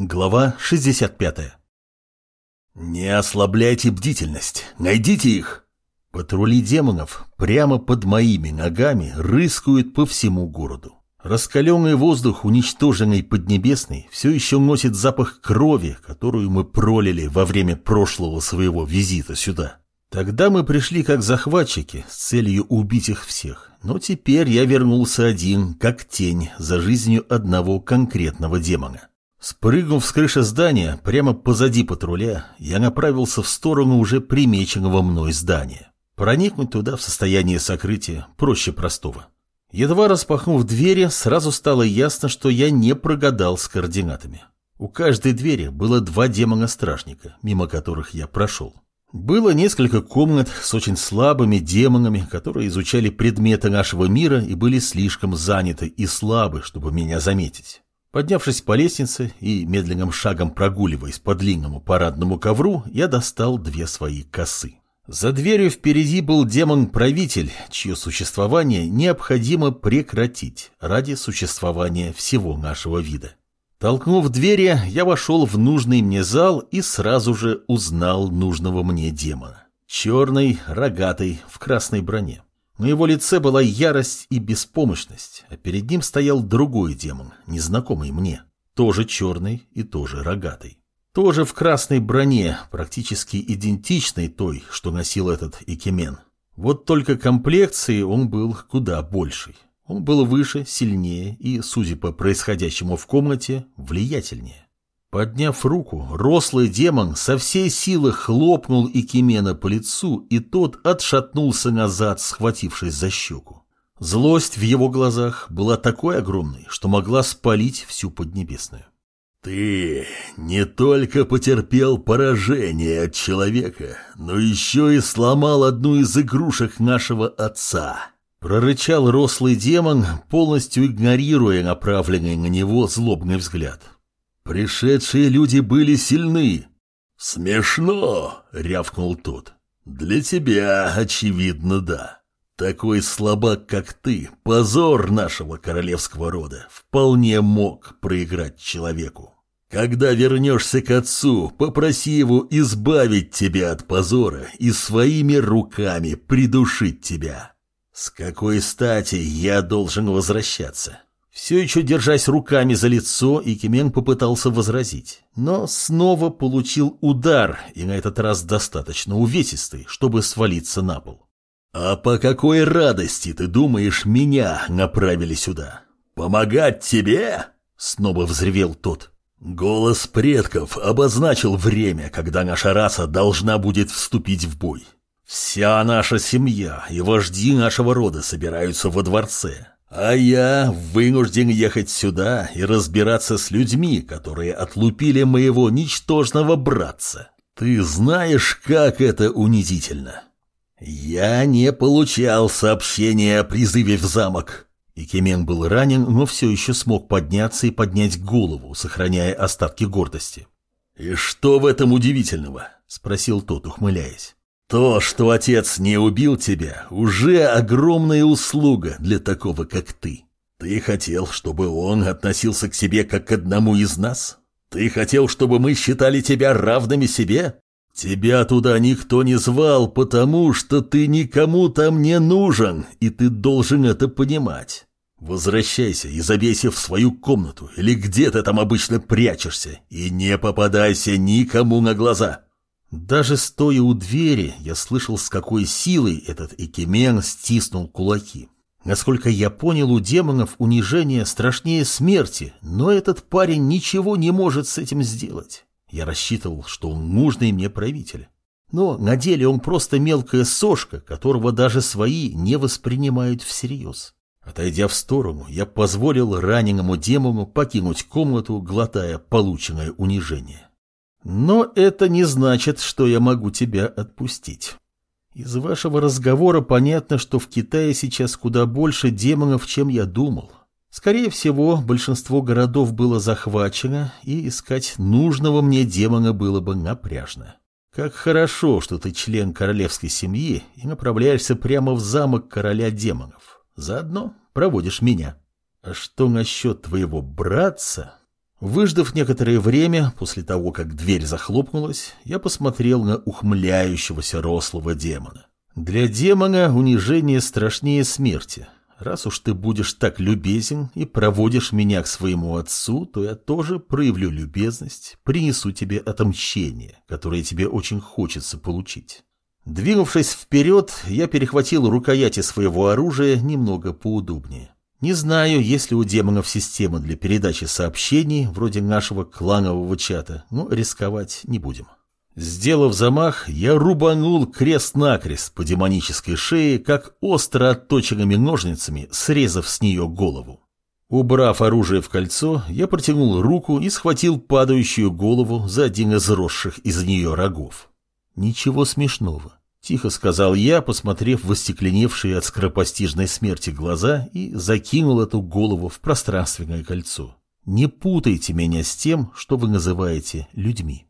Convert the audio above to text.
Глава 65 «Не ослабляйте бдительность, найдите их!» Патрули демонов прямо под моими ногами рыскают по всему городу. Раскаленный воздух, уничтоженный Поднебесной, все еще носит запах крови, которую мы пролили во время прошлого своего визита сюда. Тогда мы пришли как захватчики с целью убить их всех, но теперь я вернулся один, как тень, за жизнью одного конкретного демона. Спрыгнув с крыши здания, прямо позади патруля, я направился в сторону уже примеченного мной здания. Проникнуть туда в состоянии сокрытия проще простого. Едва распахнув двери, сразу стало ясно, что я не прогадал с координатами. У каждой двери было два демона-стражника, мимо которых я прошел. Было несколько комнат с очень слабыми демонами, которые изучали предметы нашего мира и были слишком заняты и слабы, чтобы меня заметить. Поднявшись по лестнице и медленным шагом прогуливаясь по длинному парадному ковру, я достал две свои косы. За дверью впереди был демон-правитель, чье существование необходимо прекратить ради существования всего нашего вида. Толкнув двери, я вошел в нужный мне зал и сразу же узнал нужного мне демона. Черный, рогатый, в красной броне. На его лице была ярость и беспомощность, а перед ним стоял другой демон, незнакомый мне, тоже черный и тоже рогатый. Тоже в красной броне, практически идентичной той, что носил этот Икемен. Вот только комплекции он был куда больший. Он был выше, сильнее и, судя по происходящему в комнате, влиятельнее. Подняв руку, рослый демон со всей силы хлопнул Икимена по лицу, и тот отшатнулся назад, схватившись за щеку. Злость в его глазах была такой огромной, что могла спалить всю Поднебесную. «Ты не только потерпел поражение от человека, но еще и сломал одну из игрушек нашего отца», — прорычал рослый демон, полностью игнорируя направленный на него злобный взгляд. Пришедшие люди были сильны. Смешно, рявкнул тот. Для тебя, очевидно, да. Такой слабак, как ты, позор нашего королевского рода, вполне мог проиграть человеку. Когда вернешься к отцу, попроси его избавить тебя от позора и своими руками придушить тебя. С какой стати я должен возвращаться? Все еще держась руками за лицо, Икимен попытался возразить, но снова получил удар, и на этот раз достаточно увесистый, чтобы свалиться на пол. «А по какой радости, ты думаешь, меня направили сюда? Помогать тебе?» Снова взревел тот. Голос предков обозначил время, когда наша раса должна будет вступить в бой. Вся наша семья и вожди нашего рода собираются во дворце. А я вынужден ехать сюда и разбираться с людьми, которые отлупили моего ничтожного братца. Ты знаешь, как это унизительно. Я не получал сообщения о призыве в замок. Икемен был ранен, но все еще смог подняться и поднять голову, сохраняя остатки гордости. «И что в этом удивительного?» — спросил тот, ухмыляясь. То, что отец не убил тебя, уже огромная услуга для такого, как ты. Ты хотел, чтобы он относился к себе как к одному из нас? Ты хотел, чтобы мы считали тебя равными себе? Тебя туда никто не звал, потому что ты никому там не нужен, и ты должен это понимать. Возвращайся и забейся в свою комнату, или где ты там обычно прячешься, и не попадайся никому на глаза. Даже стоя у двери, я слышал, с какой силой этот Экимен стиснул кулаки. Насколько я понял, у демонов унижение страшнее смерти, но этот парень ничего не может с этим сделать. Я рассчитывал, что он нужный мне правитель. Но на деле он просто мелкая сошка, которого даже свои не воспринимают всерьез. Отойдя в сторону, я позволил раненому демону покинуть комнату, глотая полученное унижение. Но это не значит, что я могу тебя отпустить. Из вашего разговора понятно, что в Китае сейчас куда больше демонов, чем я думал. Скорее всего, большинство городов было захвачено, и искать нужного мне демона было бы напряжно. Как хорошо, что ты член королевской семьи и направляешься прямо в замок короля демонов. Заодно проводишь меня. А что насчет твоего братца? Выждав некоторое время, после того, как дверь захлопнулась, я посмотрел на ухмыляющегося рослого демона. Для демона унижение страшнее смерти. Раз уж ты будешь так любезен и проводишь меня к своему отцу, то я тоже проявлю любезность, принесу тебе отомщение, которое тебе очень хочется получить. Двинувшись вперед, я перехватил рукояти своего оружия немного поудобнее. Не знаю, есть ли у демонов система для передачи сообщений, вроде нашего кланового чата, но рисковать не будем. Сделав замах, я рубанул крест-накрест по демонической шее, как остро отточенными ножницами, срезав с нее голову. Убрав оружие в кольцо, я протянул руку и схватил падающую голову за один из росших из нее рогов. Ничего смешного. Тихо сказал я, посмотрев в остекленевшие от скоропостижной смерти глаза и закинул эту голову в пространственное кольцо. Не путайте меня с тем, что вы называете людьми.